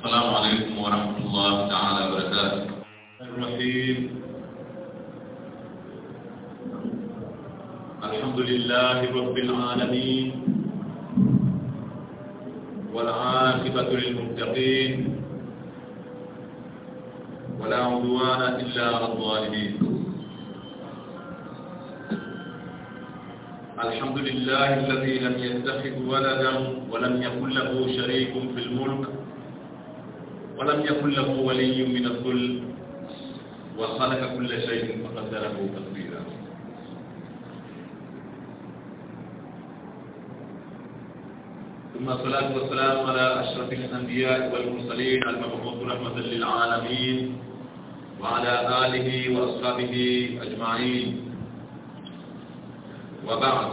السلام عليكم ورحمة الله تعالى وبركاته. الرحيم. الحمد لله رب العالمين والعاقبة للمتقين ولا عدوان إلا على الظالمين. الحمد لله الذي لم يتخذ ولدا ولم يكن له شريك في الملك ولم يكن له ولي من الذل وخلق كل شيء فقدره تقديرا. ثم الصلاة والسلام على أشرف الأنبياء والمرسلين المبعوث رحمة للعالمين وعلى آله وأصحابه أجمعين. وبعد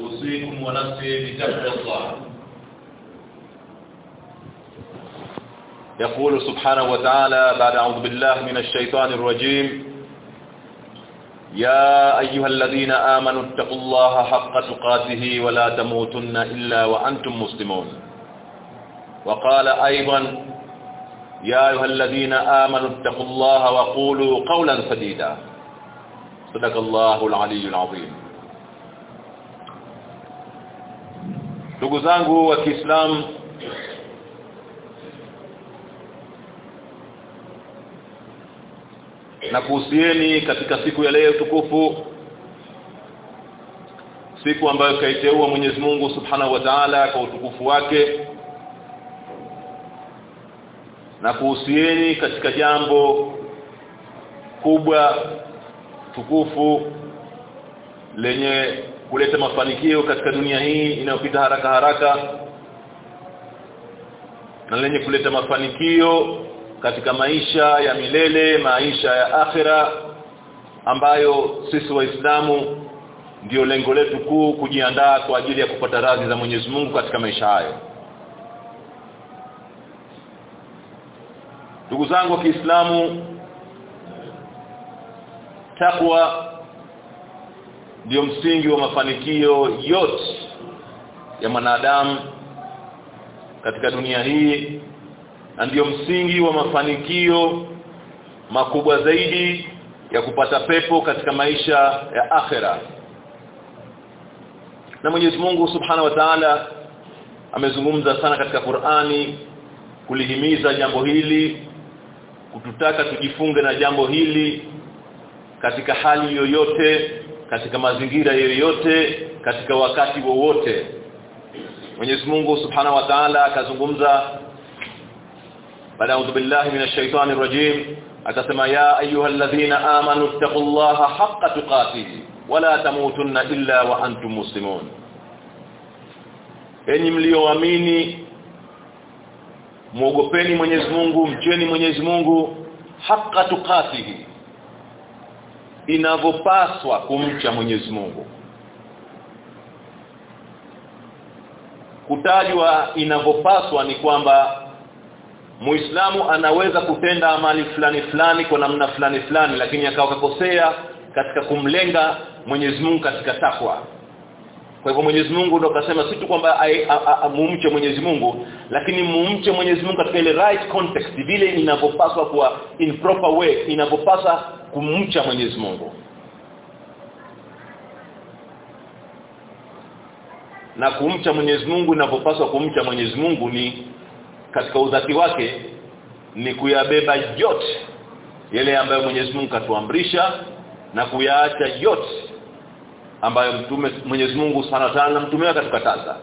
أوصيكم ونفسي بتقوى الله. يقول سبحانه وتعالى بعد أعوذ بالله من الشيطان الرجيم. يا أيها الذين آمنوا اتقوا الله حق تقاته ولا تموتن إلا وأنتم مسلمون. وقال أيضا يا أيها الذين آمنوا اتقوا الله وقولوا قولا سديدا. صدق الله العلي العظيم. Ndugu zangu wa na kuhusieni katika siku ya leo tukufu siku ambayo kaiteua Mwenyezi Mungu Subhanahu wa Ta'ala kwa utukufu wake na kuhusieni katika jambo kubwa tukufu lenye kuleta mafanikio katika dunia hii inayopita haraka haraka na lenye kuleta mafanikio katika maisha ya milele maisha ya akhira ambayo sisi waislamu ndio lengo letu kuu kujiandaa kwa ajili ya kupata radhi za Mwenyezi Mungu katika maisha hayo. Ndugu zangu wa Kiislamu takwa ndio msingi wa mafanikio yote ya mwanadamu katika dunia hii na ndio msingi wa mafanikio makubwa zaidi ya kupata pepo katika maisha ya akhera. Na Mwenyezi Mungu Subhanahu wa Ta'ala amezungumza sana katika Qur'ani kulihimiza jambo hili kututaka tujifunge na jambo hili katika hali yoyote katika mazingira yoyote katika wakati wowote. Mwenyezi Mungu Subhanahu wa Ta'ala akazungumza a'udhu billahi minash shaitani rajim. Akasema ya ayyuhalladhina amanu taqullaha haqqa tuqatih wala tamutunna illa wa antum muslimun. Enyi mlioamini muogopeni Mwenyezi Mungu mcheni Mwenyezi Mungu haqqa tuqatih inavyopaswa kumcha Mwenyezi Mungu. Kutajwa inavyopaswa ni kwamba Muislamu anaweza kutenda amali fulani fulani kwa namna fulani fulani lakini akawa kakosea katika kumlenga Mwenyezi Mungu katika takwa. Kwa hivyo Mwenyezi Mungu ndo akasema si tu kwamba mumche Mwenyezi Mungu lakini mumche Mwenyezi Mungu katika ile right context vile inavyopaswa kuwa in proper way inavyopaswa kumcha Mwenyezi Mungu. Na kumcha Mwenyezi Mungu inavyopaswa kumcha Mwenyezi Mungu ni katika udhati wake ni kuyabeba yote yale ambayo Mwenyezi Mungu katuamrisha na kuyaacha yote ambayo mtume Mwenyezi Mungu wa Ta'ala mtume katukataza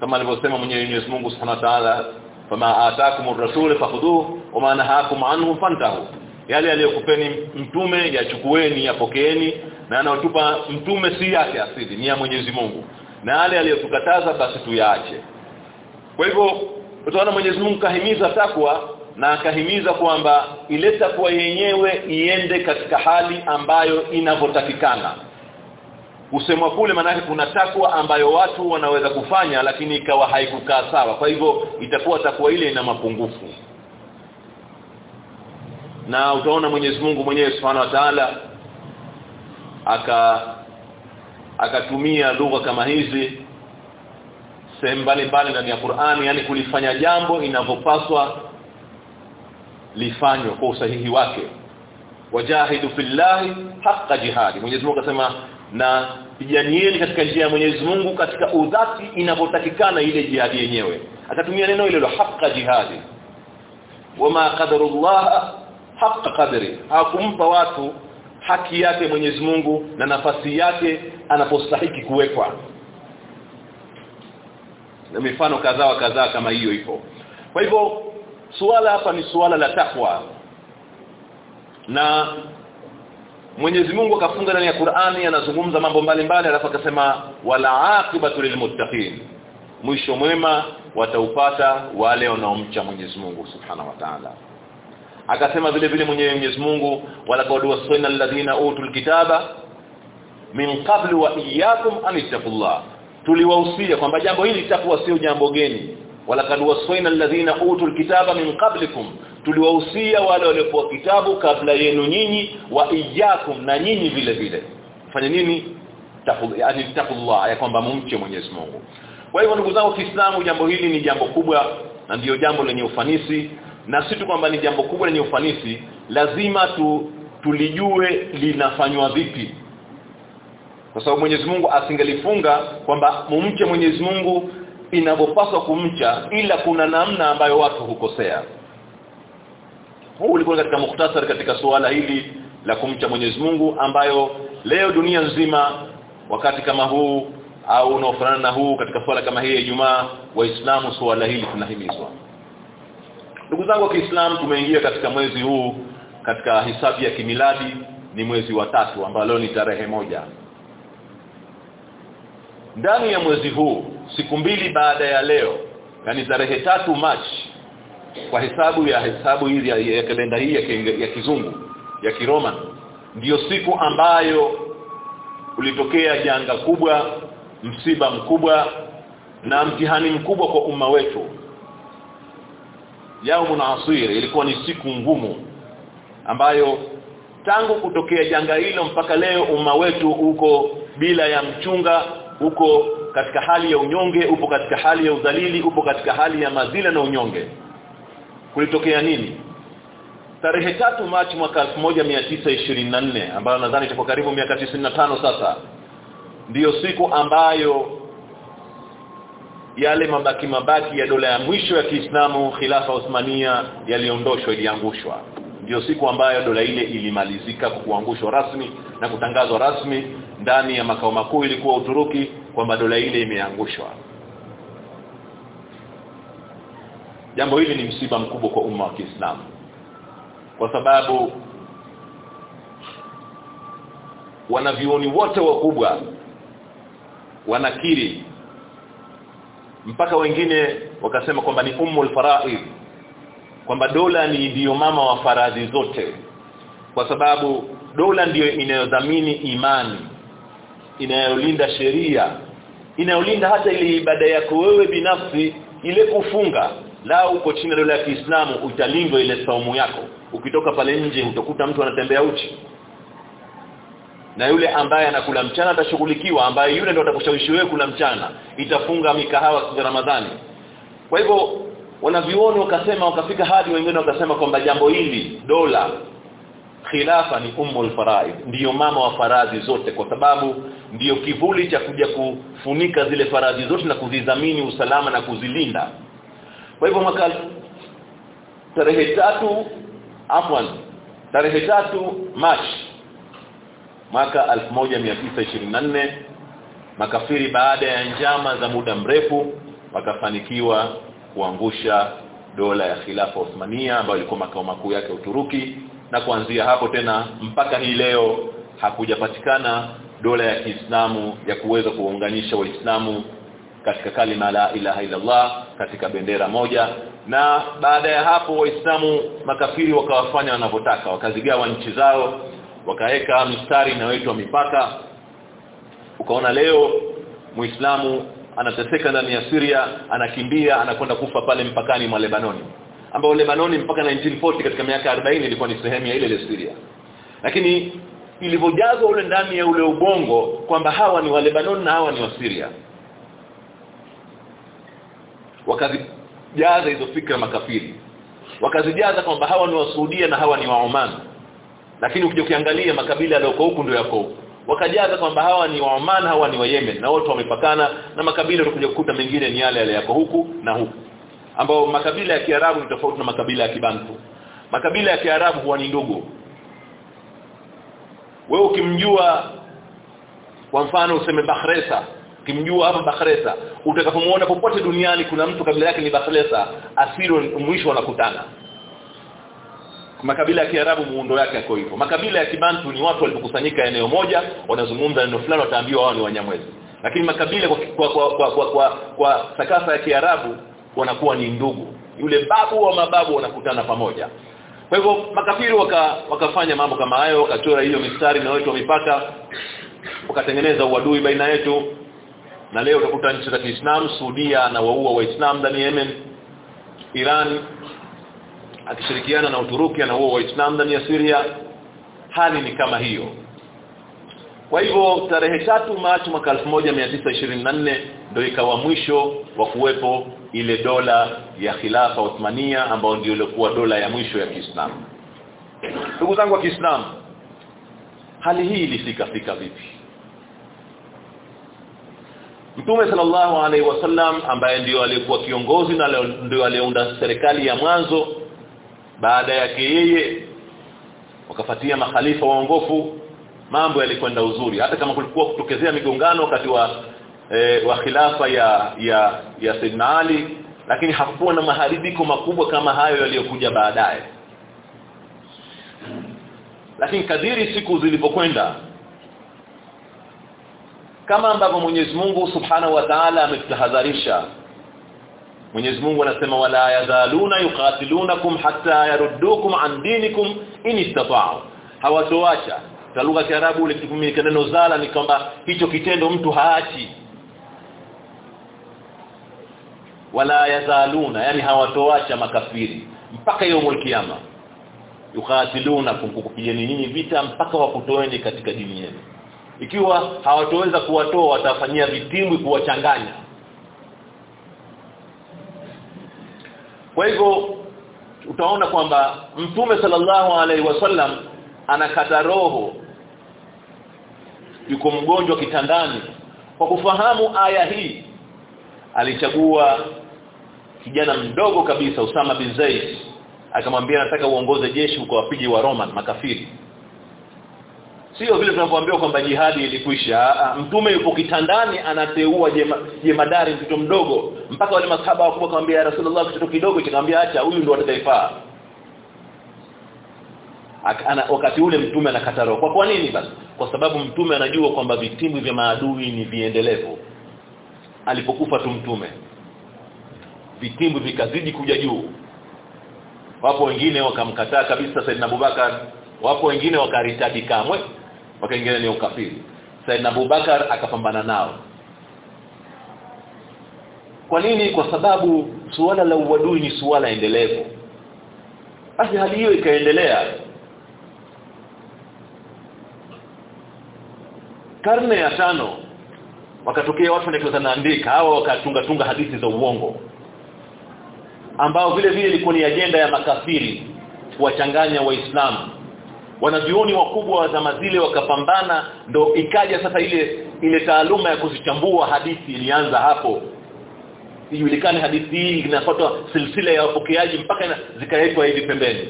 kama alivyosema Mwenyezi Mungu Subhanahu wa Ta'ala fama ataakumur rasul fakhuduhu wama nahakum anhu fantahu. Yale aliyokupeni mtume yachukueni yapokeeni na anaotupa mtume si yake asili ni ya Mwenyezi Mungu. Na yale aliyotukataza basi tuyaache kwa hivyo utaona Mwenyezi Mungu kahimiza takwa na akahimiza kwamba ile takwa yenyewe iende katika hali ambayo inavyotakikana. usemwa kule maanake kuna takwa ambayo watu wanaweza kufanya lakini ikawa haikukaa sawa. Kwa hivyo itakuwa takwa ile ina mapungufu. Na utaona Mwenyezi Mungu mwenyewe Subhanahu wa Ta'ala aka akatumia lugha kama hizi sehemu mbalimbali ndani ya Qur'ani yani kulifanya jambo inavyopaswa lifanywe kwa usahihi wake. Wajahidu fillahi haqqa jihadi. Mwenyezi Mungu akasema na piganieni katika njia ya Mwenyezi Mungu katika udhati inavyotakikana ile jihadi yenyewe. Akatumia neno hilo haqqa jihadi. Wama qadarullah haqqa qadri. Hakumpa watu haki yake Mwenyezi Mungu na nafasi yake anapostahiki kuwekwa na mifano kadhaa wa kadhaa kama hiyo ipo. Kwa hivyo suala hapa ni suala la takwa na Mwenyezi Mungu akafunga ndani ya Qur'ani anazungumza mambo mbalimbali alafu akasema wala aqibatu lilmuttaqin mwisho mwema wataupata wale wanaomcha Mwenyezi Mungu Subhanahu wa Ta'ala. Akasema vile vile Mwenyezi Mungu wala qad wasayna alladhina utul kitaba min qablu wa iyyakum an ittaqullah tuliwahusia kwamba jambo hili litakuwa sio jambo geni. Wala kad wasayna alladhina utul kitaba min qablikum tuliwahusia wale waliopewa kitabu kabla yenu nyinyi wa iyyakum na nyinyi vile vile. Fanya nini? Yani taqullah ya kwamba mumche Mwenyezi Mungu. Kwa hivyo ndugu zangu Kiislamu jambo hili ni jambo kubwa na ndiyo jambo lenye ufanisi na si tu kwamba ni jambo kubwa lenye ufanisi lazima tu tulijue linafanywa vipi kwa sababu Mwenyezi Mungu asingelifunga kwamba mumche Mwenyezi Mungu inavyopaswa kumcha ila kuna namna ambayo watu hukosea. Huu ulikuwa katika mukhtasar katika suala hili la kumcha Mwenyezi Mungu ambayo leo dunia nzima wakati kama huu au unaofanana na huu katika swala kama hii ya Ijumaa waislamu suala hili tunahimizwa. Ndugu zangu wa Kiislamu tumeingia katika mwezi huu katika hisabu ya kimiladi ni mwezi wa tatu ambao leo ni tarehe moja ndani ya mwezi huu siku mbili baada ya leo yani tarehe tatu Machi kwa hesabu ya hesabu hii ya, ya kalenda hii ya, ya kizungu ya kiroma ndiyo siku ambayo ulitokea janga kubwa msiba mkubwa na mtihani mkubwa kwa umma wetu. Yaumun asir ilikuwa ni siku ngumu ambayo tangu kutokea janga hilo mpaka leo umma wetu uko bila ya mchunga uko katika hali ya unyonge upo katika hali ya udhalili upo katika hali ya madhila na unyonge. Kulitokea nini? Tarehe tatu Machi mwaka 1924 ambayo nadhani itakuwa karibu miaka 95 sasa ndiyo siku ambayo yale mabaki mabaki ya dola ya mwisho ya Kiislamu khilafa Uthmania yaliondoshwa iliangushwa. Ndiyo siku ambayo dola ile ilimalizika kwa kuangushwa rasmi na kutangazwa rasmi ndani ya makao makuu ilikuwa Uturuki kwamba dola ile imeangushwa. Jambo hili ni msiba mkubwa kwa umma wa Kiislamu. Kwa sababu wanavioni wote wakubwa wanakiri mpaka wengine wakasema kwamba ni ummul faraid kwamba dola ni ndiyo mama wa faradhi zote. Kwa sababu dola ndiyo inayodhamini imani inayolinda sheria inayolinda hata ile ibada yako wewe binafsi ile kufunga. La uko chini ya dola ya Kiislamu utalindwa ile saumu yako. Ukitoka pale nje utakuta mtu anatembea uchi. Na yule ambaye anakula mchana atashughulikiwa ambaye yule ndo atakushawishi wewe kula mchana. Itafunga mikahawa kwa Ramadhani. Kwa hivyo wanavioni wakasema wakafika hadi wengine wakasema kwamba jambo hili dola khilafa ni ummul faraid. Ndiyo mama wa faradhi zote kwa sababu ndiyo kivuli cha kuja kufunika zile faradhi zote na kuzidhamini usalama na kuzilinda. Kwa hivyo mwaka tarehe tatu afwan tarehe tatu March mwaka 1924 makafiri baada ya njama za muda mrefu wakafanikiwa kuangusha dola ya khilafa Uthmania ambayo ilikuwa makao makuu yake Uturuki na kuanzia hapo tena mpaka hii leo hakujapatikana dola ya Kiislamu ya kuweza kuunganisha waislamu katika kalima la ilaha illallah katika bendera moja. Na baada ya hapo waislamu makafiri wakawafanya wanavyotaka wakazigawa nchi zao wakaweka mistari inayoitwa mipaka. Ukaona leo muislamu anateseka ndani ya Syria anakimbia anakwenda kufa pale mpakani mwa Lebanoni ambao Lebanoni mpaka 1940 katika miaka 40 ilikuwa ni sehemu ya ile ile Syria. Lakini ilivyojazwa ule ndani ya ule ubongo kwamba hawa ni wa Lebanon na hawa ni wa Syria. Wakazijaza hizo fikra makafiri. Wakazijaza kwamba hawa ni wa Saudia na hawa ni wa Oman. Lakini ukija ukiangalia makabila yaliyoko huku ndio yako wakajaza kwamba hawa ni wa Oman hawa ni wa Yemen. Na wote wamepakana na makabila utakuja kukuta mengine ni yale yale yako huku na huku ambao makabila ya Kiarabu ni tofauti na makabila ya Kibantu. Makabila ya Kiarabu huwa ni ndugu. Wewe ukimjua kwa mfano useme bahresa ukimjua hapa bahresa utakapomuona popote duniani kuna mtu kabila yake ni Bahresa, asili mwisho wanakutana. Makabila ya Kiarabu muundo yake yako hivyo. Makabila ya Kibantu ni watu walipokusanyika eneo moja wanazungumza neno fulani wataambiwa wao ni wanyamwezi. Lakini makabila kwa kwa kwa, kwa, kwa, kwa, kwa sakafa ya Kiarabu wanakuwa ni ndugu. Yule babu wa mababu wanakutana pamoja. Kwa hivyo makafiri waka, wakafanya mambo kama hayo wakachora hiyo mistari na wetu mipaka wakatengeneza uadui baina yetu. Na leo utakuta nchi za Kiislamu Saudia na waua waislamu ndani ya Yemen Iran akishirikiana na Uturuki anaua waislamu ndani ya Syria. Hali ni kama hiyo kwa hivyo tarehe tatu Machi mwaka 1924 ndio ikawa mwisho wa kuwepo ile dola ya khilafa Uthmania ambayo ndio ilikuwa dola ya mwisho ya Kiislamu. Ndugu zangu wa Kiislamu hali hii ilifika fika vipi? Mtume sallallahu alaihi wasallam ambaye ndio alikuwa kiongozi na ndio aliunda serikali ya mwanzo baada yake yeye wakafatia makhalifa waongofu mambo yalikwenda uzuri. Hata kama kulikuwa kutokezea migongano wakati wa e, wa khilafa ya ya ya Ali lakini hakuwa na maharibiko makubwa kama hayo yaliyokuja baadaye. Lakini kadiri siku zilivyokwenda kama ambavyo Mwenyezi Mungu Subhanahu wa Ta'ala ametahadharisha Mwenyezi Mungu anasema wala yazaluna yuqatilunakum hatta yaruddukum an dinikum in istata'u. Hawatoacha kwa lugha ya Kiarabu ile kitumika neno zala ni kwamba hicho kitendo mtu haachi. Wala yazaluna yani hawatoacha makafiri. Mpaka yaumul kiyama. Yukatiluna kukupigeni nyinyi vita mpaka wakutoeni katika dini yenu. Ikiwa hawatoweza kuwatoa watafanyia vitimbwi kuwachanganya. Kwa hivyo utaona kwamba mtume sallallahu alaihi wasallam anakata roho yuko mgonjwa kitandani. Kwa kufahamu aya hii alichagua kijana mdogo kabisa Usama bin Zaid. Akamwambia nataka uongoze jeshi kwa wapige wa Roman makafiri. Sio vile tunavyoambiwa kwamba jihadi ilikwisha. Mtume yupo kitandani anateua jema, jemadari mtoto mdogo. Mpaka wale masahaba wakubwa akamwambia Rasulullah kitoto kidogo. Chakamwambia acha huyu ndo atakayefaa ana wakati ule mtume anakata roho kwa kwa nini basi? Kwa sababu mtume anajua kwamba vitimbi vya maadui ni viendelevu. Alipokufa tu mtume vitimbi vikazidi kuja juu. Wapo wengine wakamkataa kabisa Saidina Abubakar wapo wengine wakaritadi kamwe wakaingia ni ukafiri. Saidina Abubakar akapambana nao. Kwa nini? Kwa sababu suala la uadui ni suala endelevu. Basi hali hiyo ikaendelea karne ya tano wakatokea watu ndio naandika hao wakatunga tunga hadithi za uongo ambao vile vile ilikuwa ni ajenda ya makafiri kuwachanganya waislamu. Wanavioni wakubwa wa zama zile wakapambana ndo ikaja sasa ile ile taaluma ya kuzichambua hadithi ilianza hapo. Ijulikane hadithi hii inafuata silsila ya wapokeaji mpaka zikaitwa hivi pembeni.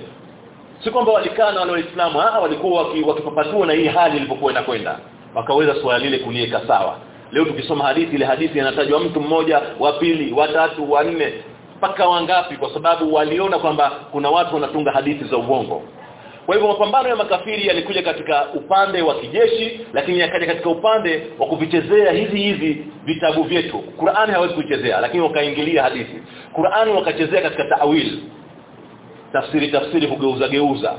Si kwamba walikana na wale waislamu ah walikuwa wakipapatua na hii hali ilipokuwa inakwenda wakaweza swala lile kulieka sawa. Leo tukisoma hadithi ile hadithi inatajwa mtu mmoja wa pili wa tatu wa nne mpaka wangapi? Kwa sababu waliona kwamba kuna watu wanatunga hadithi za uongo. Kwa hivyo mapambano ya makafiri yalikuja katika upande wa kijeshi lakini yakaja katika upande wa kuvichezea hizi hizi vitabu vyetu. Qur'ani hawezi kuchezea lakini wakaingilia hadithi. Qur'ani wakachezea katika ta'wil. Tafsiri tafsiri kugeuza geuza.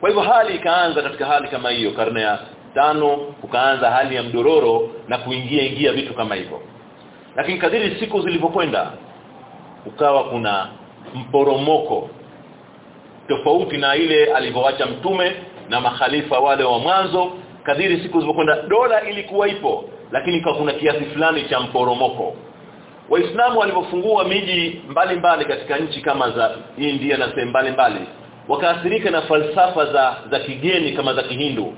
Kwa hivyo hali ikaanza katika hali kama hiyo karne ya tano kukaanza hali ya mdororo na kuingia ingia vitu kama hivyo. Lakini kadiri siku zilivyokwenda ukawa kuna mporomoko tofauti na ile alivyoacha mtume na makhalifa wale wa mwanzo. Kadiri siku zilizokwenda dola ilikuwa ipo lakini kwa kuna kiasi fulani cha mporomoko. Waislamu walipofungua miji mbalimbali mbali katika nchi kama za India na sehemu mbalimbali wakaathirika na falsafa za za kigeni kama za kihindu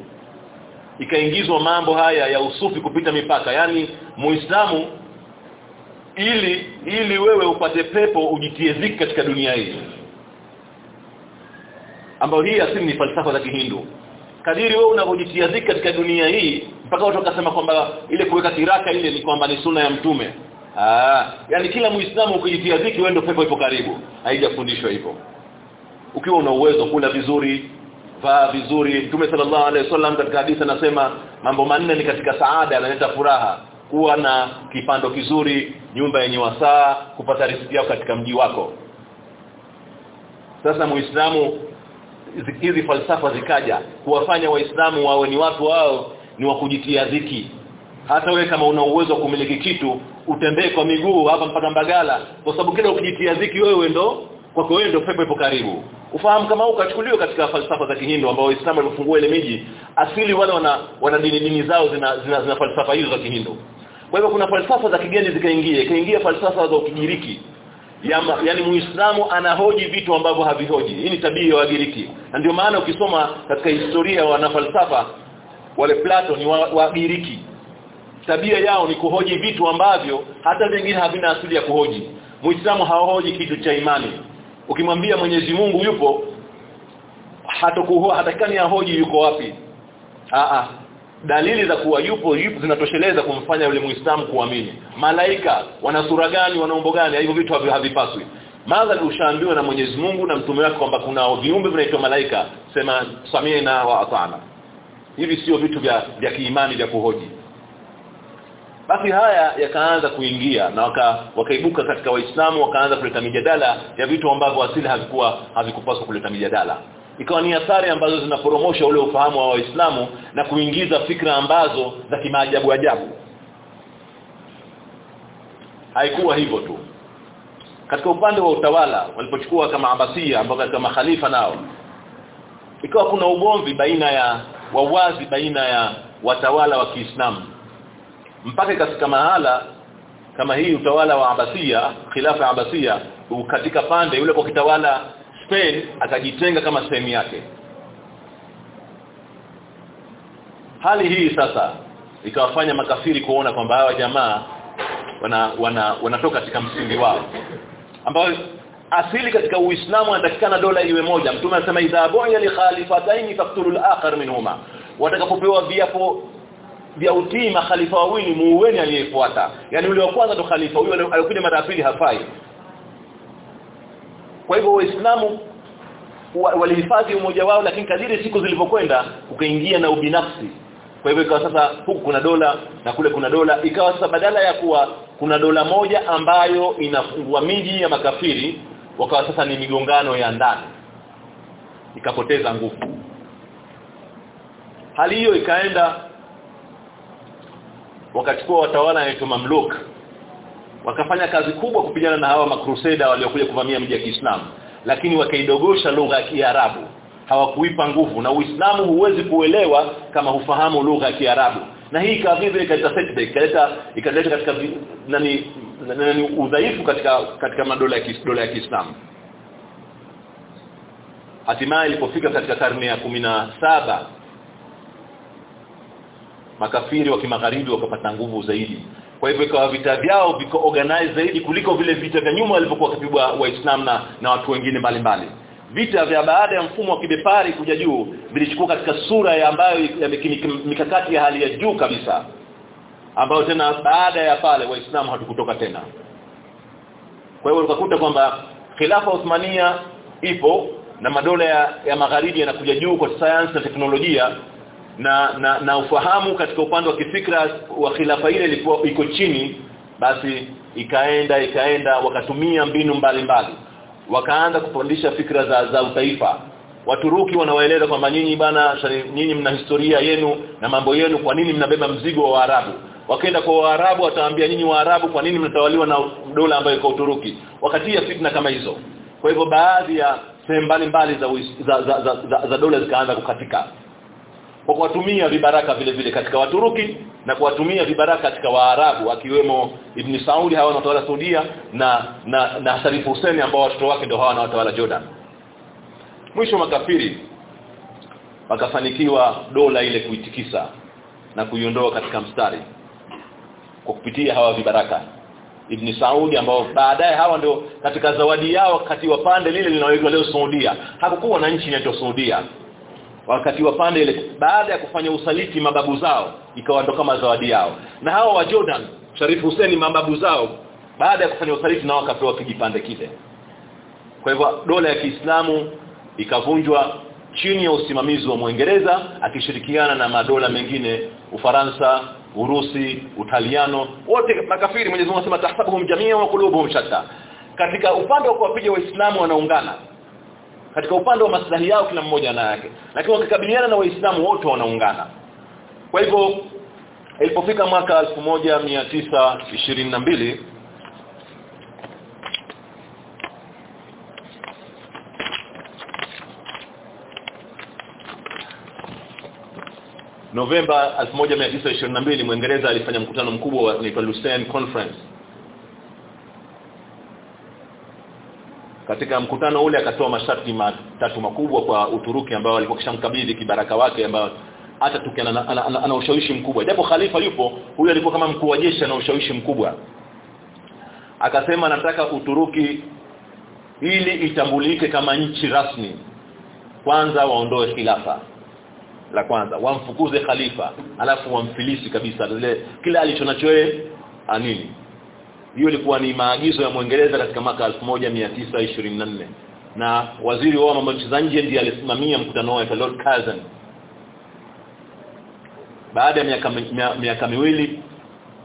ikaingizwa mambo haya ya usufi kupita mipaka. Yani muislamu ili ili wewe upate pepo ujitie ziki katika dunia hii. Ambayo hii asili ni falsafa za kihindu. Kadiri wewe unavyojitia ziki katika dunia hii mpaka watu wakasema kwamba ile kuweka kiraka ile ni kwamba ni sunna ya mtume. Ah yani kila muislamu ukijitia ziki wewe ndio pepo ipo karibu. Haijafundishwa hivyo. Ukiwa una uwezo kula vizuri vaa vizuri. Mtume sallallahu alaihi wasallam katika hadithi anasema mambo manne ni katika saada yanaleta furaha. Kuwa na kipando kizuri nyumba yenye wasaa kupata riziki yako katika mji wako. Sasa muislamu hizi falsafa zikaja kuwafanya waislamu wawe ni watu wao ni wa kujitia dhiki. Hata wewe kama una uwezo wa kumiliki kitu utembee kwa miguu hapa mpaka Mbagala kwa sababu kila ukijitia dhiki wewe ndo kwako wewe ndio pepo ipo karibu. Ufahamu kama huu kachukuliwa katika falsafa za Kihindu ambao Waislamu walifungua ile miji asili wale wana wana dini dini zao zina, zina, zina falsafa hizo za Kihindu. Kwa hivyo kuna falsafa za kigeni zikaingia ikaingia falsafa za Kigiriki ya, yani muislamu anahoji vitu ambavyo havihoji. Hii ni tabia ya Wagiriki. Na ndio maana ukisoma katika historia wana falsafa wale Plato ni Wagiriki wa tabia yao ni kuhoji vitu ambavyo hata vingine havina asili ya kuhoji. Muislamu hawahoji kitu cha imani ukimwambia Mwenyezi Mungu yupo hatakuwa hatakani ahoji yuko wapi. A dalili za kuwa yupo yupo zinatosheleza kumfanya yule muislamu kuamini. Malaika wana sura gani wana umbo gani hivyo vitu havipaswi. Madha ushaambiwa na Mwenyezi Mungu na mtume wake kwamba kuna viumbe vinaitwa malaika sema samina wa atana. Hivi sio vitu vya vya kiimani vya kuhoji basi haya yakaanza kuingia na waka, wakaibuka katika waislamu wakaanza kuleta mijadala ya vitu ambavyo asili havikuwa havikupaswa kuleta mijadala. Ikawa ni athari ambazo zinaporomosha ule ufahamu wa waislamu na kuingiza fikra ambazo za kimaajabu ajabu. Haikuwa hivyo tu. Katika upande wa utawala walipochukua kama Abasia ambao katika makhalifa nao ikawa kuna ugomvi baina ya wawazi baina ya watawala wa Kiislamu mpaka katika mahala kama hii utawala wa Abasia khilafa ya Abasia katika pande yule kwa kitawala Spain akajitenga kama sehemu yake. Hali hii sasa ikawafanya makafiri kuona kwamba hawa jamaa wana wana wanatoka katika msingi wao ambao asili katika Uislamu anatakikana dola iwe moja. Mtume anasema idha bu'ya li khalifataini faqtulul akhar minhuma. Watakapopewa viapo vya utii makhalifa wawili muueni aliyefuata. Yani yule wa kwanza ndo khalifa huyo aliyokuja mara ya pili hafai. Kwa hivyo waislamu walihifadhi umoja wao lakini kadiri siku zilivyokwenda ukaingia na ubinafsi. Kwa hivyo ikawa sasa huku kuna dola na kule kuna dola. Ikawa sasa badala ya kuwa kuna dola moja ambayo inafungua miji ya makafiri wakawa sasa ni migongano ya ndani. Ikapoteza nguvu. Hali hiyo ikaenda wakachukua watawala wanaitwa mamluk. Wakafanya kazi kubwa kupigana na hawa makruseda waliokuja kuvamia mji wa Kiislamu. Lakini wakaidogosha lugha ya Kiarabu. Hawakuipa nguvu. Na Uislamu huwezi kuelewa kama hufahamu lugha ya Kiarabu. Na hii kadhibi ikaleta setback ikaleta ikaleta katika nani, nani udhaifu katika katika madola ya dola ya Kiislamu. Hatimaye ilipofika katika karne ya saba makafiri wa kimagharibi wakapata nguvu zaidi. Kwa hivyo ikawa vita vyao viko organized zaidi kuliko vile vita vya nyuma walivyokuwa wakipigwa waislamu na, na watu wengine mbalimbali. Vita vya baada ya mfumo wa kibepari kuja juu vilichukua katika sura ya ambayo ya mikakati ya hali ya juu kabisa ambayo tena baada ya pale waislamu hatukutoka tena. Kwa hiyo ukakuta kwamba khilafa Uthmania ipo na madola ya, ya magharibi yanakuja juu kwa sayansi na teknolojia na, na na ufahamu katika upande wa kifikra wa khilafa ile ilikuwa iko chini basi ikaenda ikaenda wakatumia mbinu mbalimbali. Mbali. wakaanza kupandisha fikra za za utaifa. Waturuki wanawaeleza kwamba nyinyi bana nyinyi mna historia yenu na mambo yenu kwa nini mnabeba mzigo wa Waarabu? Wakaenda kwa Waarabu wataambia nyinyi Waarabu kwa nini mnatawaliwa na dola ambayo iko Uturuki? Wakatia fitna kama hizo. Kwa hivyo baadhi ya sehemu mbalimbali za, za, za, za, za, za dola zikaanza kukatika kwa kuwatumia vibaraka vile vile katika Waturuki na kuwatumia vibaraka katika Waarabu akiwemo Ibn Saudi hawa wanatawala Saudia na na na Sharif Hussein ambao watoto wake ndio hawa wanatawala Jordan. Mwisho makafiri wakafanikiwa dola ile kuitikisa na kuiondoa katika mstari kwa kupitia hawa vibaraka. Ibn Saudi ambao baadaye hawa ndio katika zawadi yao kati wapande lile linaloitwa leo Saudia. Hakukuwa na nchi inaitwa Saudia wakati wa pande ile baada ya kufanya usaliti mababu zao ikawa ndo kama zawadi yao. Na hao wa Jordan Sharif Hussein mababu zao baada ya kufanya usaliti nao wakapewa kijipande kile. Kwa hivyo dola ya Kiislamu ikavunjwa chini ya usimamizi wa Mwingereza akishirikiana na madola mengine Ufaransa Urusi Utaliano wote makafiri Mwenyezi Mungu anasema tahsabuhum jamia wa qulubuhum shatta. Katika upande wa kuwapiga waislamu wanaungana katika upande wa maslahi yao kila mmoja na yake. Lakini wakikabiliana na waislamu wote wanaungana. Kwa hivyo ilipofika mwaka 1922 Novemba 1922 Mwingereza alifanya mkutano mkubwa unaitwa Lucerne Conference katika mkutano ule akatoa masharti matatu makubwa kwa Uturuki ambao walikuwa kishamkabidhi kibaraka wake ambao hata tukiana ana, ana, ana, ushawishi mkubwa. Japo khalifa yupo huyu alikuwa kama mkuu wa jeshi na ushawishi mkubwa. Akasema nataka Uturuki ili itambulike kama nchi rasmi. Kwanza waondoe khilafa. La kwanza wamfukuze khalifa. Alafu wamfilisi kabisa. Kila alichonacho yeye anini hiyo ilikuwa ni maagizo ya Mwingereza katika mwaka 1924 na waziri wa mambo ya nje ndiye alisimamia mkutano wa Lord Curzon. Baada ya miaka miaka miwili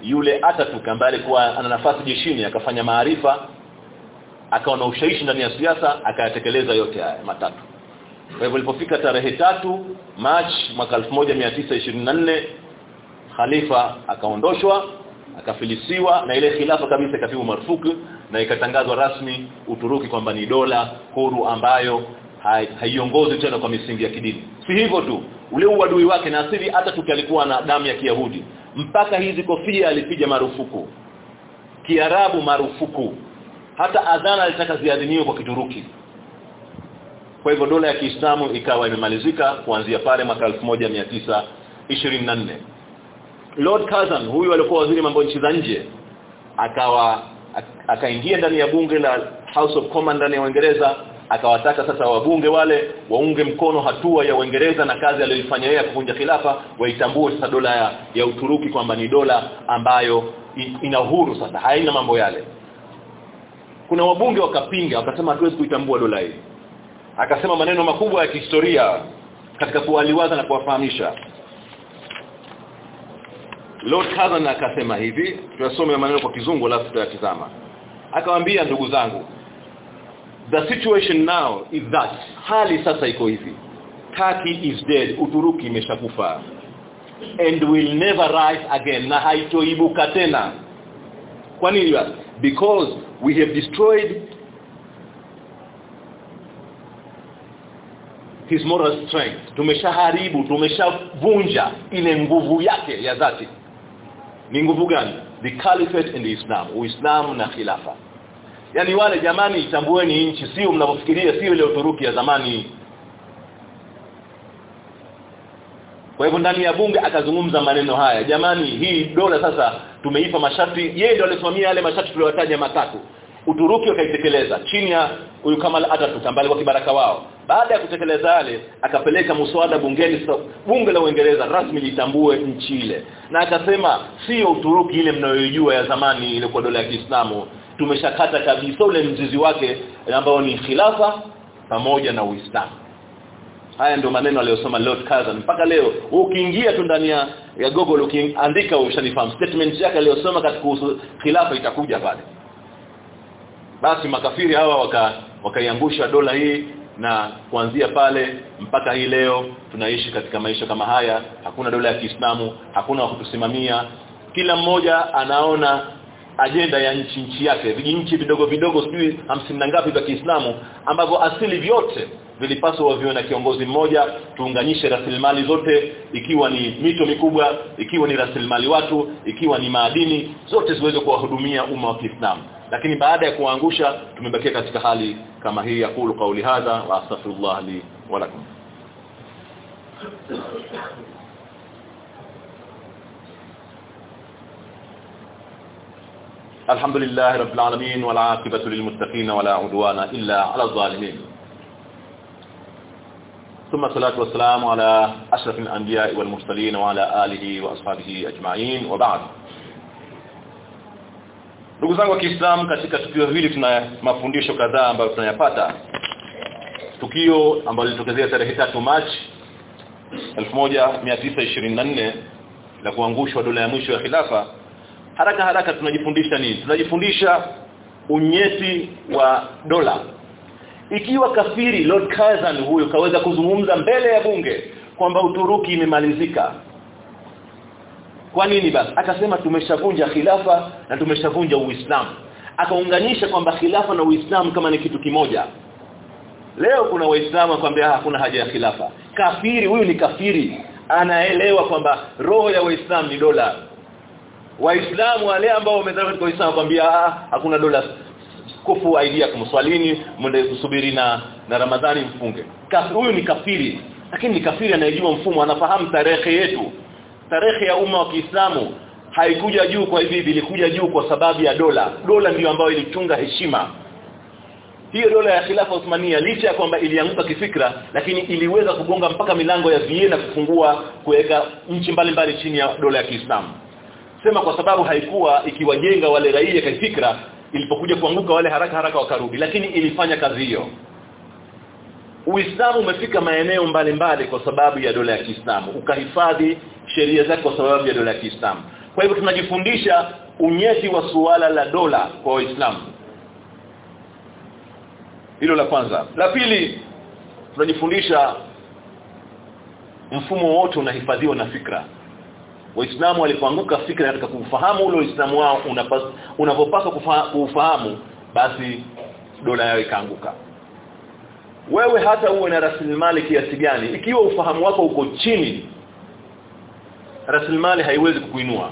yule Ataturk ambaye alikuwa ana nafasi jeshini akafanya maarifa akawa na ushawishi ndani ya siasa akayatekeleza yote haya matatu. Kwa hivyo ilipofika tarehe tatu March mwaka 1924 khalifa akaondoshwa akafilisiwa na ile khilafa kabisa ikapigwa marufuku na ikatangazwa rasmi Uturuki kwamba ni dola huru ambayo haiongozi tena kwa misingi ya kidini. Si hivyo tu ule uadui wake na asili hata tukalikuwa na damu ya Kiyahudi mpaka hizi kofia alipiga marufuku. Kiarabu marufuku. Hata adhana alitaka ziadhiniwe kwa Kituruki. Kwa hivyo dola ya Kiislamu ikawa imemalizika kuanzia pale mwaka 1924 Lord Curzon huyu alikuwa waziri mambo nchi za nje akawa akaingia ndani ya bunge la House of Commons ndani ya Uingereza akawataka sasa wabunge wale waunge mkono hatua ya Uingereza na kazi aliyoifanya yeye kuvunja khilafa waitambue sasa dola ya, ya Uturuki kwamba ni dola ambayo ina uhuru sasa haina mambo yale. Kuna wabunge wakapinga wakasema hatuwezi kuitambua dola hii. Akasema maneno makubwa ya kihistoria katika kuwaliwaza na kuwafahamisha Lord Kazan akasema hivi tuyasome maneno kwa kizungu alafu tutayatazama akamwambia ndugu zangu the situation now is that hali sasa iko hivi. Turkey is dead Uturuki imeshakufa. And will never rise again na haitoibuka tena. Kwa nini because we have destroyed his moral strength. Tumeshaharibu tumeshavunja ile nguvu yake ya dhati ni nguvu gani? The caliphate and islam. Uislamu na khilafa. Yani wale jamani itambueni nchi. Sio mnavyofikiria sio ile uturuki ya zamani. Kwa hivyo ndani ya bunge akazungumza maneno haya jamani hii dola sasa tumeipa masharti. Yeye ndio alisimamia yale masharti tuliyotaja matatu Uturuki wakaitekeleza chini ya huyu Kamal Atatürk ambaye alikuwa kibaraka wao. Baada ya kutekeleza yale akapeleka muswada bungeni bunge la Uingereza rasmi litambue nchi ile. Na akasema sio Uturuki ile mnayojua ya zamani ile kwa dola ya Kiislamu. Tumeshakata kabisa ule mzizi wake ambao ni khilafa pamoja na Uislamu. Haya ndio maneno aliyosoma Lord Curzon. Mpaka leo ukiingia tu ndani ya Google ukiandika ushanifahamu. Statement yake aliyosoma katika khilafa itakuja pale basi makafiri hawa waka wakaiangusha dola hii na kuanzia pale mpaka hii leo tunaishi katika maisha kama haya. Hakuna dola ya Kiislamu hakuna wa kutusimamia. Kila mmoja anaona ajenda ya nchi nchi yake vijinchi vidogo vidogo sijui hamsini na ngapi vya Kiislamu ambavyo asili vyote vilipaswa waviwe na kiongozi mmoja tuunganishe rasilimali zote ikiwa ni mito mikubwa ikiwa ni rasilimali watu ikiwa ni maadini zote ziweze kuwahudumia umma wa Kiislamu. Lakini baada ya kuangusha tumebakia katika hali kama hii. Ya kulu kauli hadha wa astaghfirullah li wa lakum الحمد لله رب العالمين والعاقبة للمتقين ولا عدوان إلا على الظالمين ثم الصلاة والسلام على أشرف الأنبياء والمرسلين وعلى آله وأصحابه أجمعين وبعد ndugu zangu wa Kiislamu katika tukio hili tuna mafundisho kadhaa ambayo tunayapata tukio ambalo lilitokezea tarehe tatu Machi 1924 la kuangushwa dola ya mwisho ya khilafa haraka haraka tunajifundisha nini? Tunajifundisha unyeti wa dola. Ikiwa kafiri Lord Kazan huyo kaweza kuzungumza mbele ya bunge kwamba Uturuki imemalizika kwa nini basi? Akasema tumeshavunja khilafa na tumeshavunja uislamu. Akaunganisha kwamba khilafa na uislamu kama ni kitu kimoja. Leo kuna waislamu akwambia hakuna haja ya khilafa. Kafiri huyu ni kafiri anaelewa kwamba roho ya waislamu ni dola waislamu wale ambao wamezaliwa katika uislamu kwambia hakuna dola. Kufu idea kumswalini mwende kusubiri na na ramadhani mfunge. Huyu ni kafiri. Lakini ni kafiri anayejua mfumo anafahamu tarehe yetu. Tarehe ya umma wa Kiislamu haikuja juu kwa hivi ilikuja juu kwa sababu ya dola. Dola ndiyo ambayo ilichunga heshima. Hiyo dola ya khilafa Uthmania licha ya kwamba ilianguka kifikra lakini iliweza kugonga mpaka milango ya Vienna kufungua kuweka nchi mbalimbali chini ya dola ya Kiislamu sema kwa sababu haikuwa ikiwajenga wale raia kifikra ilipokuja kuanguka wale haraka haraka wakarudi lakini ilifanya kazi hiyo. Uislamu umefika maeneo mbalimbali kwa sababu ya dola ya Kiislamu. Ukahifadhi sheria zake kwa sababu ya dola ya Kiislamu. Kwa hivyo tunajifundisha unyeti wa suala la dola kwa Waislamu. Hilo la kwanza. La pili tunajifundisha mfumo wote unahifadhiwa na fikra Waislamu walipoanguka fikra katika kufahamu ule Uislamu wao unapopaswa kufahamu basi dola yao ikaanguka. Wewe hata uwe na rasilimali kiasi gani ikiwa ufahamu wako uko chini rasilimali haiwezi kukuinua.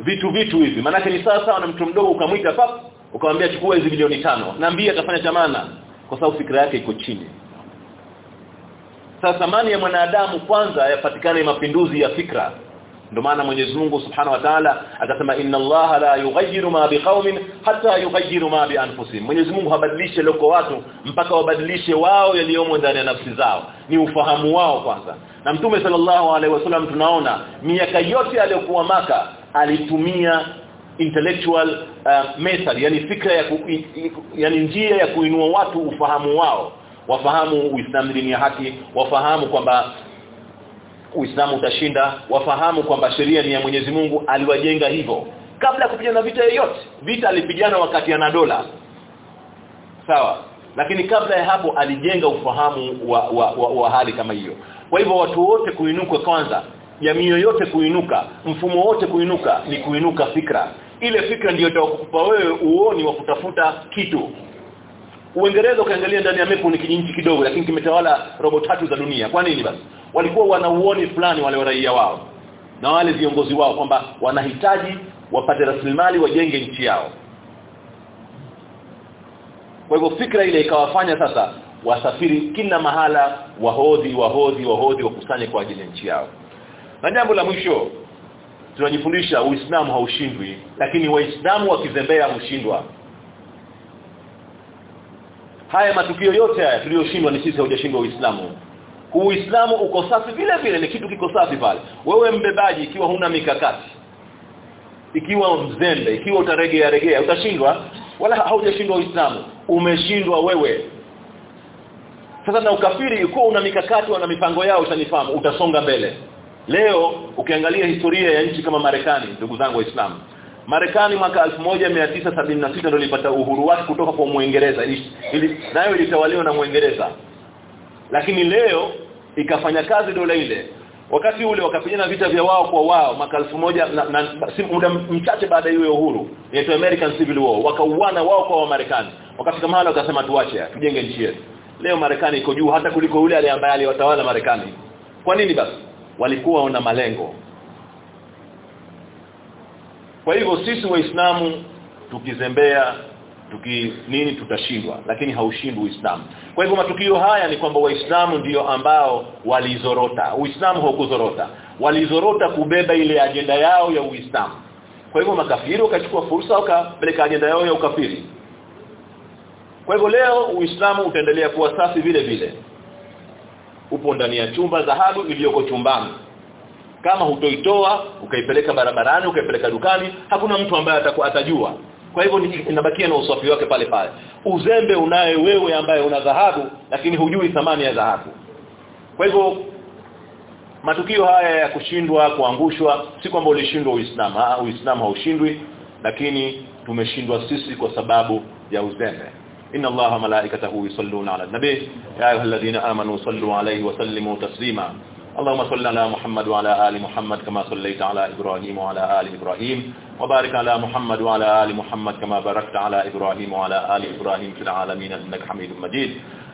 Vitu vitu hivi. Maana ni sawa sawa na mtu mdogo ukamwita pap ukamwambia chukua hizi bilioni tano. Naambia atafanya chamana kwa sababu fikra yake iko chini sasa thamani ya mwanadamu kwanza yapatikane mapinduzi ya fikra. Ndio maana Mwenyezi Mungu Subhanahu wa Ta'ala akasema inna Allah la yughayyiru ma biqaumin hatta yughayyiru ma bi anfusihim. Mwenyezi Mungu habadilishe loko watu mpaka wabadilishe wao yaliyomo ndani ya nafsi zao. Ni ufahamu wao kwanza. Na Mtume sallallahu alaihi wasallam tunaona miaka yote aliyokuwa maka alitumia intellectual uh, method yani fikra ya ku, yani njia ya kuinua watu ufahamu wao wafahamu Uislamu dini ya haki wafahamu kwamba Uislamu utashinda wafahamu kwamba sheria ni ya Mwenyezi Mungu aliwajenga hivyo. Kabla ya kupigana vita yoyote vita alipigana wakati ana dola. Sawa. Lakini kabla ya hapo alijenga ufahamu wa, wa, wa, wa hali kama hiyo. Kwa hivyo watu wote kuinuka kwanza jamii yoyote kuinuka mfumo wote kuinuka ni kuinuka fikra. Ile fikra ndiyo itakupa wewe uoni wa kutafuta kitu Uingereza ukiangalia ndani ya mepu ni kijinchi kidogo lakini kimetawala robo tatu za dunia. Kwa nini basi? Walikuwa wanauoni fulani wale raia wao na wale viongozi wao kwamba wanahitaji wapate rasilimali wajenge nchi yao. Kwa hivyo fikra ile ikawafanya sasa wasafiri kila mahala wahodhi wahodhi wahodhi wakusanye kwa ajili ya nchi yao. Na jambo la mwisho tunajifundisha Uislamu haushindwi lakini Waislamu wakizembea hushindwa haya matukio yote haya tuliyoshindwa ni sisi haujashindwa Uislamu. Uislamu uko safi vile vile ni kitu kiko safi pale. Wewe mbebaji ikiwa huna mikakati ikiwa mzembe ikiwa utaregea regea utashindwa? Wala haujashindwa Uislamu umeshindwa wewe. Sasa na ukafiri uko una mikakati na mipango yao utanifahamu utasonga mbele. Leo ukiangalia historia ya nchi kama Marekani ndugu zangu waislamu Marekani mwaka 1976 ndio ilipata uhuru wake kutoka kwa Muingereza ili nayo ilitawaliwa na Muingereza lakini leo ikafanya kazi dola ile. Wakati ule wakapigana vita vya wao kwa wao mwaka 1000 na, na muda mchache baada ya uhuru inaitwa American Civil War wakauana wao kwa Wamarekani. Wakafika mahali wakasema tuache tujenge nchi yetu. Leo Marekani iko juu hata kuliko yule ambaye aliwatawala Marekani. Kwa nini basi? Walikuwa wana malengo kwa hivyo sisi waislamu tukizembea tuki nini tutashindwa lakini haushindwi uislamu. Kwa hivyo matukio haya ni kwamba waislamu ndiyo ambao walizorota. Uislamu haukuzorota. Walizorota kubeba ile ajenda yao ya uislamu. Kwa hivyo makafiri wakachukua fursa wakapeleka ajenda yao ya ukafiri. Kwa hivyo leo uislamu utaendelea kuwa safi vile vile. Upo ndani ya chumba dhahabu iliyoko chumbani kama hutoitoa ukaipeleka barabarani ukaipeleka dukani hakuna mtu ambaye atakuwa atajua kwa hivyo inabakia na usafi wake pale pale uzembe unaye wewe ambaye una dhahabu lakini hujui thamani ya dhahabu kwa hivyo matukio haya ya kushindwa kuangushwa si kwamba ulishindwa uislamu ah uislamu haushindwi lakini tumeshindwa sisi kwa sababu ya uzembe إن الله ملائكته يصلون على النبي يا أيها الذين آمنوا صلوا عليه وسلموا تسليما اللهم صل على محمد وعلى آل محمد كما صليت على إبراهيم وعلى آل إبراهيم وبارك على محمد وعلى آل محمد كما باركت على إبراهيم وعلى آل إبراهيم في العالمين إنك حميد مجيد.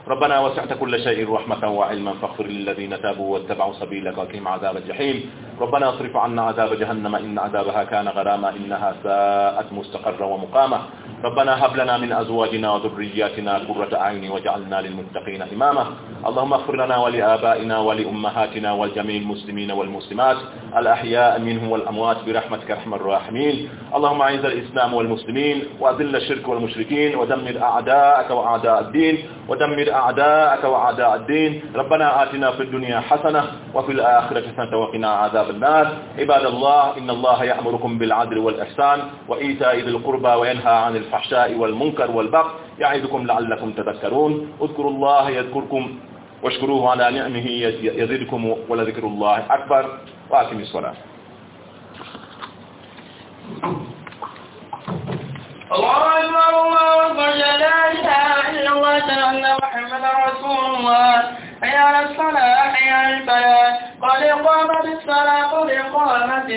ربنا وسعت كل شيء رحمة وعلما فاغفر للذين تابوا واتبعوا سبيلك وقهم عذاب الجحيم. ربنا اصرف عنا عذاب جهنم إن عذابها كان غراما إنها ساءت مستقرا ومقاما. ربنا هب لنا من أزواجنا وذرياتنا قرة أعين واجعلنا للمتقين إماما. اللهم اغفر لنا ولآبائنا ولأمهاتنا والجميع المسلمين والمسلمات الأحياء منهم والأموات برحمتك أرحم الراحمين. اللهم أعز الإسلام والمسلمين وأذل الشرك والمشركين ودمر أعداءك وأعداء الدين ودمر أعداءك وأعداء الدين. ربنا آتنا في الدنيا حسنة وفي الآخرة حسنة وقنا عذاب النار. عباد الله إن الله يأمركم بالعدل والإحسان وإيتاء ذي القربى وينهى عن الفحشاء والمنكر والبغي يعظكم لعلكم تذكرون. اذكروا الله يذكركم واشكروه على نعمه يزدكم ولذكر الله أكبر. وأقم الصلاة. الله أكبر الله أكبر لا إله إلا الله أن محمد رسول الله. حي على الصلاة حي على الفلاح قد قامت الصلاة قد قامت